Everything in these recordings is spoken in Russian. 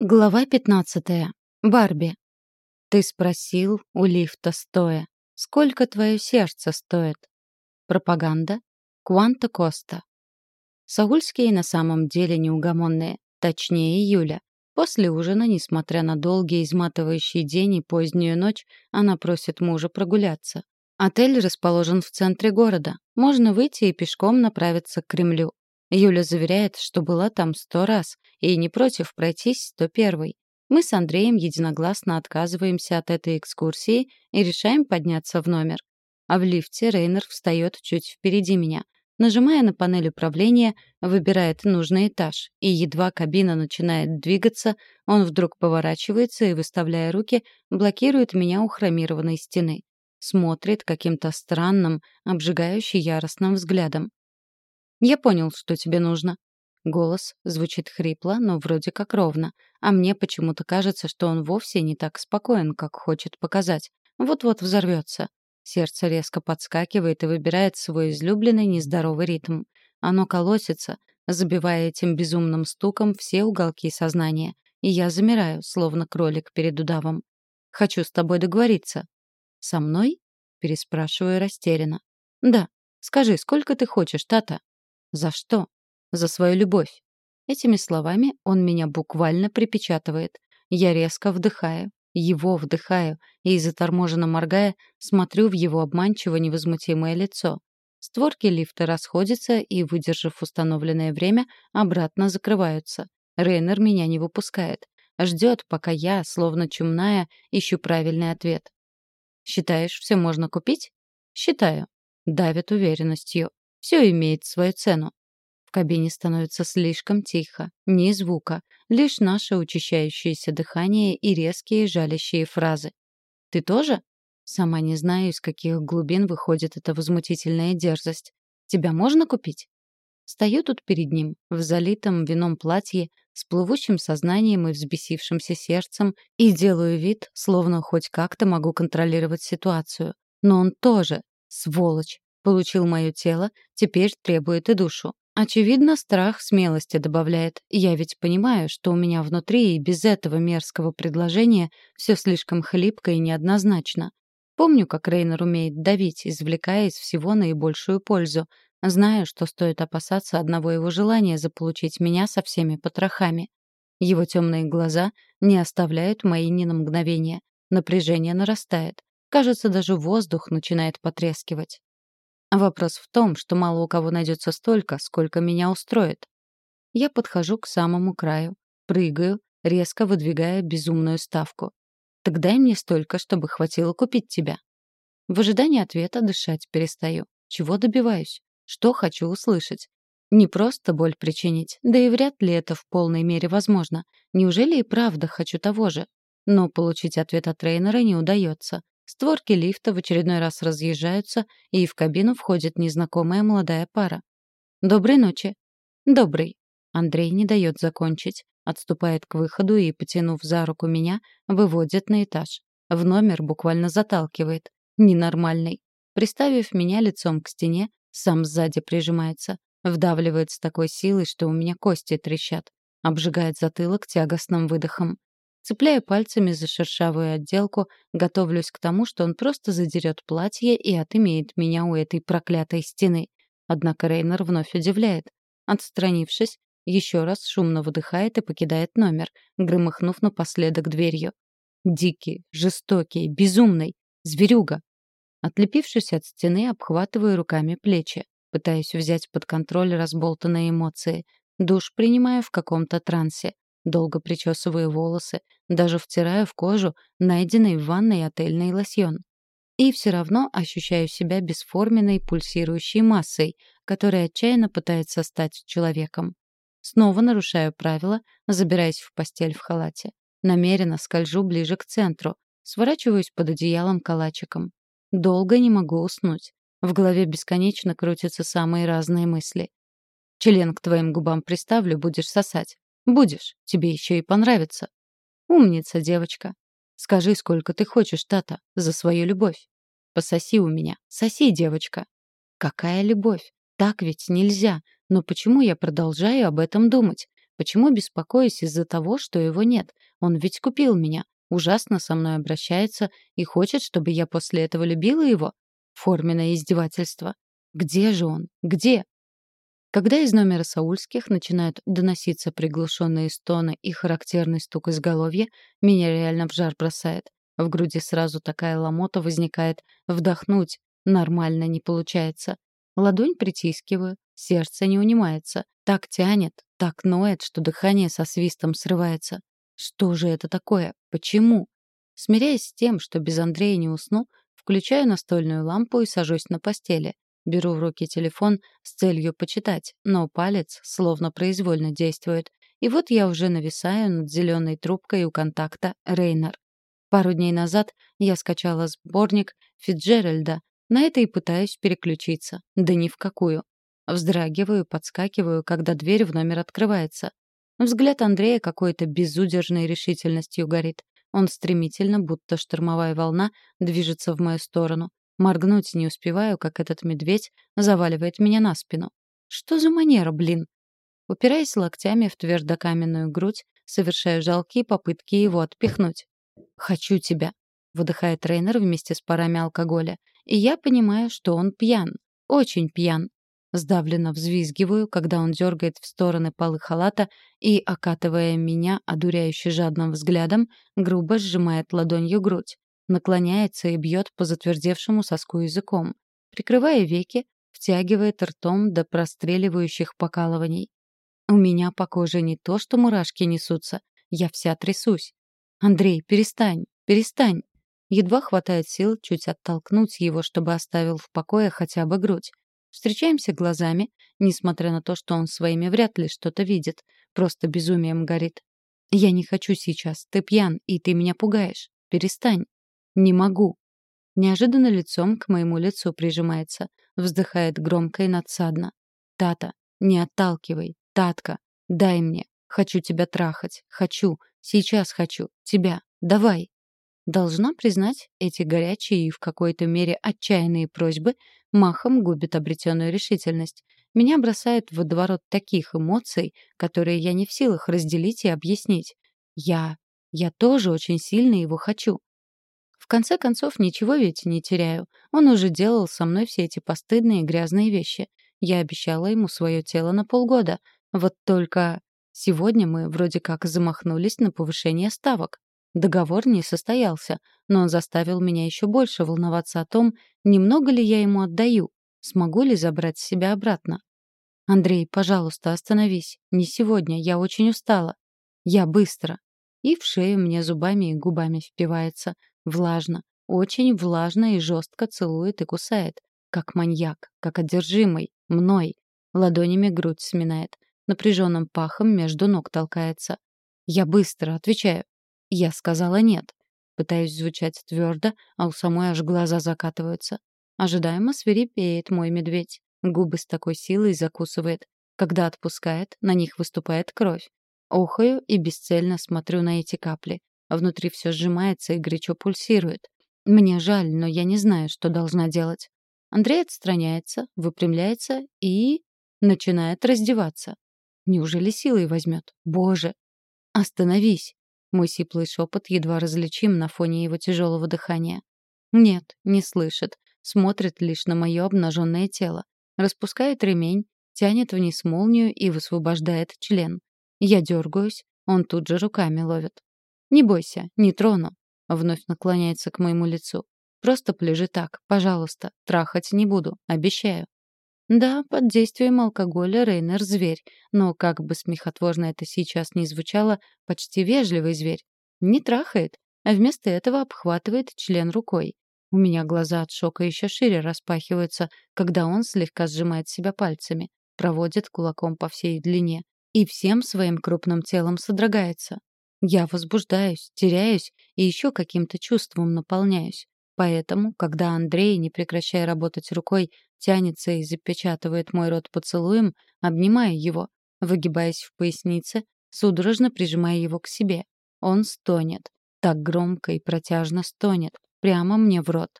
Глава 15. Барби. Ты спросил у лифта стоя, сколько твое сердце стоит? Пропаганда. Куанта Коста. Саульские на самом деле неугомонные, точнее Юля. После ужина, несмотря на долгий изматывающий день и позднюю ночь, она просит мужа прогуляться. Отель расположен в центре города. Можно выйти и пешком направиться к Кремлю. Юля заверяет, что была там сто раз и не против пройтись сто первый. Мы с Андреем единогласно отказываемся от этой экскурсии и решаем подняться в номер. А в лифте Рейнер встает чуть впереди меня. Нажимая на панель управления, выбирает нужный этаж, и едва кабина начинает двигаться, он вдруг поворачивается и, выставляя руки, блокирует меня у хромированной стены. Смотрит каким-то странным, обжигающе яростным взглядом. «Я понял, что тебе нужно». Голос звучит хрипло, но вроде как ровно, а мне почему-то кажется, что он вовсе не так спокоен, как хочет показать. Вот-вот взорвется. Сердце резко подскакивает и выбирает свой излюбленный нездоровый ритм. Оно колосится, забивая этим безумным стуком все уголки сознания. И я замираю, словно кролик перед удавом. «Хочу с тобой договориться». «Со мной?» — переспрашиваю растерянно. «Да. Скажи, сколько ты хочешь, Тата?» За что? За свою любовь. Этими словами он меня буквально припечатывает. Я резко вдыхаю, его вдыхаю и, заторможенно моргая, смотрю в его обманчиво невозмутимое лицо. Створки лифта расходятся и, выдержав установленное время, обратно закрываются. Рейнер меня не выпускает. Ждет, пока я, словно чумная, ищу правильный ответ. «Считаешь, все можно купить?» «Считаю». Давит уверенностью. Все имеет свою цену. В кабине становится слишком тихо, ни звука, лишь наше учащающееся дыхание и резкие жалящие фразы. «Ты тоже?» Сама не знаю, из каких глубин выходит эта возмутительная дерзость. «Тебя можно купить?» Стою тут перед ним, в залитом вином платье, с плывущим сознанием и взбесившимся сердцем, и делаю вид, словно хоть как-то могу контролировать ситуацию. Но он тоже, сволочь, Получил мое тело, теперь требует и душу. Очевидно, страх смелости добавляет. Я ведь понимаю, что у меня внутри и без этого мерзкого предложения все слишком хлипко и неоднозначно. Помню, как Рейнер умеет давить, извлекая из всего наибольшую пользу. Знаю, что стоит опасаться одного его желания заполучить меня со всеми потрохами. Его темные глаза не оставляют мои ни на мгновение. Напряжение нарастает. Кажется, даже воздух начинает потрескивать. Вопрос в том, что мало у кого найдется столько, сколько меня устроит. Я подхожу к самому краю, прыгаю, резко выдвигая безумную ставку. Так дай мне столько, чтобы хватило купить тебя. В ожидании ответа дышать перестаю. Чего добиваюсь? Что хочу услышать? Не просто боль причинить, да и вряд ли это в полной мере возможно. Неужели и правда хочу того же? Но получить ответ от тренера не удается. Створки лифта в очередной раз разъезжаются, и в кабину входит незнакомая молодая пара. «Доброй ночи». «Добрый». Андрей не дает закончить. Отступает к выходу и, потянув за руку меня, выводит на этаж. В номер буквально заталкивает. Ненормальный. Приставив меня лицом к стене, сам сзади прижимается. Вдавливает с такой силой, что у меня кости трещат. Обжигает затылок тягостным выдохом. Цепляя пальцами за шершавую отделку, готовлюсь к тому, что он просто задерет платье и отымеет меня у этой проклятой стены. Однако Рейнер вновь удивляет. Отстранившись, еще раз шумно выдыхает и покидает номер, громыхнув напоследок дверью. Дикий, жестокий, безумный, зверюга. Отлепившись от стены, обхватываю руками плечи, пытаясь взять под контроль разболтанные эмоции. Душ принимаю в каком-то трансе. Долго причесываю волосы, даже втираю в кожу найденный в ванной отельный лосьон. И все равно ощущаю себя бесформенной пульсирующей массой, которая отчаянно пытается стать человеком. Снова нарушаю правила, забираясь в постель в халате. Намеренно скольжу ближе к центру, сворачиваюсь под одеялом калачиком. Долго не могу уснуть. В голове бесконечно крутятся самые разные мысли. Член к твоим губам приставлю, будешь сосать. Будешь, тебе еще и понравится. Умница, девочка. Скажи, сколько ты хочешь, Тата, за свою любовь. Пососи у меня. Соси, девочка. Какая любовь? Так ведь нельзя. Но почему я продолжаю об этом думать? Почему беспокоюсь из-за того, что его нет? Он ведь купил меня, ужасно со мной обращается и хочет, чтобы я после этого любила его? Форменное издевательство. Где же он? Где? Когда из номера Саульских начинают доноситься приглушенные стоны и характерный стук изголовья, меня реально в жар бросает. В груди сразу такая ломота возникает. Вдохнуть нормально не получается. Ладонь притискиваю, сердце не унимается. Так тянет, так ноет, что дыхание со свистом срывается. Что же это такое? Почему? Смиряясь с тем, что без Андрея не усну, включаю настольную лампу и сажусь на постели. Беру в руки телефон с целью почитать, но палец словно произвольно действует. И вот я уже нависаю над зеленой трубкой у контакта Рейнер. Пару дней назад я скачала сборник Фитджеральда. На это и пытаюсь переключиться. Да ни в какую. Вздрагиваю, подскакиваю, когда дверь в номер открывается. Взгляд Андрея какой-то безудержной решительностью горит. Он стремительно, будто штормовая волна, движется в мою сторону. Моргнуть не успеваю, как этот медведь заваливает меня на спину. Что за манера, блин? Упираясь локтями в твердокаменную грудь, совершаю жалкие попытки его отпихнуть. «Хочу тебя», — выдыхает тренер вместе с парами алкоголя. И я понимаю, что он пьян. Очень пьян. Сдавленно взвизгиваю, когда он дергает в стороны полы халата и, окатывая меня одуряюще жадным взглядом, грубо сжимает ладонью грудь наклоняется и бьет по затвердевшему соску языком. Прикрывая веки, втягивает ртом до простреливающих покалываний. У меня по коже не то, что мурашки несутся. Я вся трясусь. «Андрей, перестань, перестань!» Едва хватает сил чуть оттолкнуть его, чтобы оставил в покое хотя бы грудь. Встречаемся глазами, несмотря на то, что он своими вряд ли что-то видит. Просто безумием горит. «Я не хочу сейчас. Ты пьян, и ты меня пугаешь. Перестань». «Не могу». Неожиданно лицом к моему лицу прижимается, вздыхает громко и надсадно. «Тата, не отталкивай. Татка, дай мне. Хочу тебя трахать. Хочу. Сейчас хочу. Тебя. Давай». Должна признать, эти горячие и в какой-то мере отчаянные просьбы махом губят обретенную решительность. Меня бросает в водоворот таких эмоций, которые я не в силах разделить и объяснить. Я... я тоже очень сильно его хочу. Конце концов, ничего ведь не теряю. Он уже делал со мной все эти постыдные грязные вещи. Я обещала ему свое тело на полгода. Вот только сегодня мы вроде как замахнулись на повышение ставок. Договор не состоялся, но он заставил меня еще больше волноваться о том, немного ли я ему отдаю, смогу ли забрать себя обратно. «Андрей, пожалуйста, остановись. Не сегодня, я очень устала. Я быстро». И в шею мне зубами и губами впивается. Влажно, очень влажно и жестко целует и кусает. Как маньяк, как одержимый, мной. Ладонями грудь сминает. Напряженным пахом между ног толкается. Я быстро отвечаю. Я сказала нет. Пытаюсь звучать твердо, а у самой аж глаза закатываются. Ожидаемо свирепеет мой медведь. Губы с такой силой закусывает. Когда отпускает, на них выступает кровь. Охаю и бесцельно смотрю на эти капли. Внутри все сжимается и горячо пульсирует. Мне жаль, но я не знаю, что должна делать. Андрей отстраняется, выпрямляется и... начинает раздеваться. Неужели силой возьмет? Боже! Остановись! Мой сиплый шепот едва различим на фоне его тяжелого дыхания. Нет, не слышит. Смотрит лишь на мое обнаженное тело. Распускает ремень, тянет вниз молнию и высвобождает член. Я дергаюсь, он тут же руками ловит. «Не бойся, не трону», — вновь наклоняется к моему лицу. «Просто полежи так, пожалуйста. Трахать не буду, обещаю». Да, под действием алкоголя Рейнер — зверь, но, как бы смехотворно это сейчас ни звучало, почти вежливый зверь. Не трахает, а вместо этого обхватывает член рукой. У меня глаза от шока еще шире распахиваются, когда он слегка сжимает себя пальцами, проводит кулаком по всей длине и всем своим крупным телом содрогается. Я возбуждаюсь, теряюсь и еще каким-то чувством наполняюсь. Поэтому, когда Андрей, не прекращая работать рукой, тянется и запечатывает мой рот поцелуем, обнимаю его, выгибаясь в пояснице, судорожно прижимая его к себе. Он стонет. Так громко и протяжно стонет. Прямо мне в рот.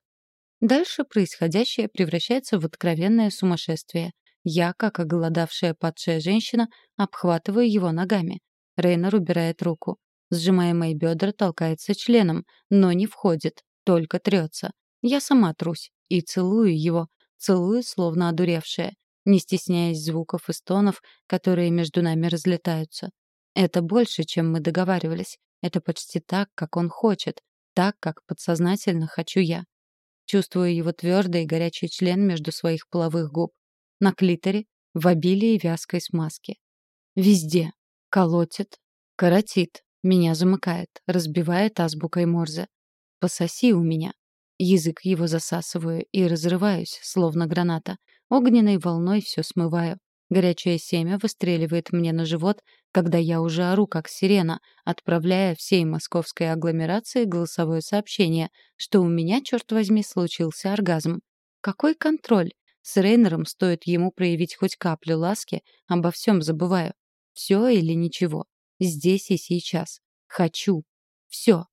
Дальше происходящее превращается в откровенное сумасшествие. Я, как оголодавшая падшая женщина, обхватываю его ногами. Рейнер убирает руку. Сжимая мои бедра, толкается членом, но не входит, только трется. Я сама трусь и целую его, целую, словно одуревшая, не стесняясь звуков и стонов, которые между нами разлетаются. Это больше, чем мы договаривались. Это почти так, как он хочет, так, как подсознательно хочу я. Чувствую его твердый и горячий член между своих половых губ. На клиторе, в обилии вязкой смазки. Везде. Колотит, коротит, меня замыкает, разбивает азбукой Морзе. «Пососи у меня». Язык его засасываю и разрываюсь, словно граната. Огненной волной все смываю. Горячее семя выстреливает мне на живот, когда я уже ору, как сирена, отправляя всей московской агломерации голосовое сообщение, что у меня, черт возьми, случился оргазм. Какой контроль? С Рейнером стоит ему проявить хоть каплю ласки, обо всем забываю. Все или ничего. Здесь и сейчас. Хочу. Все.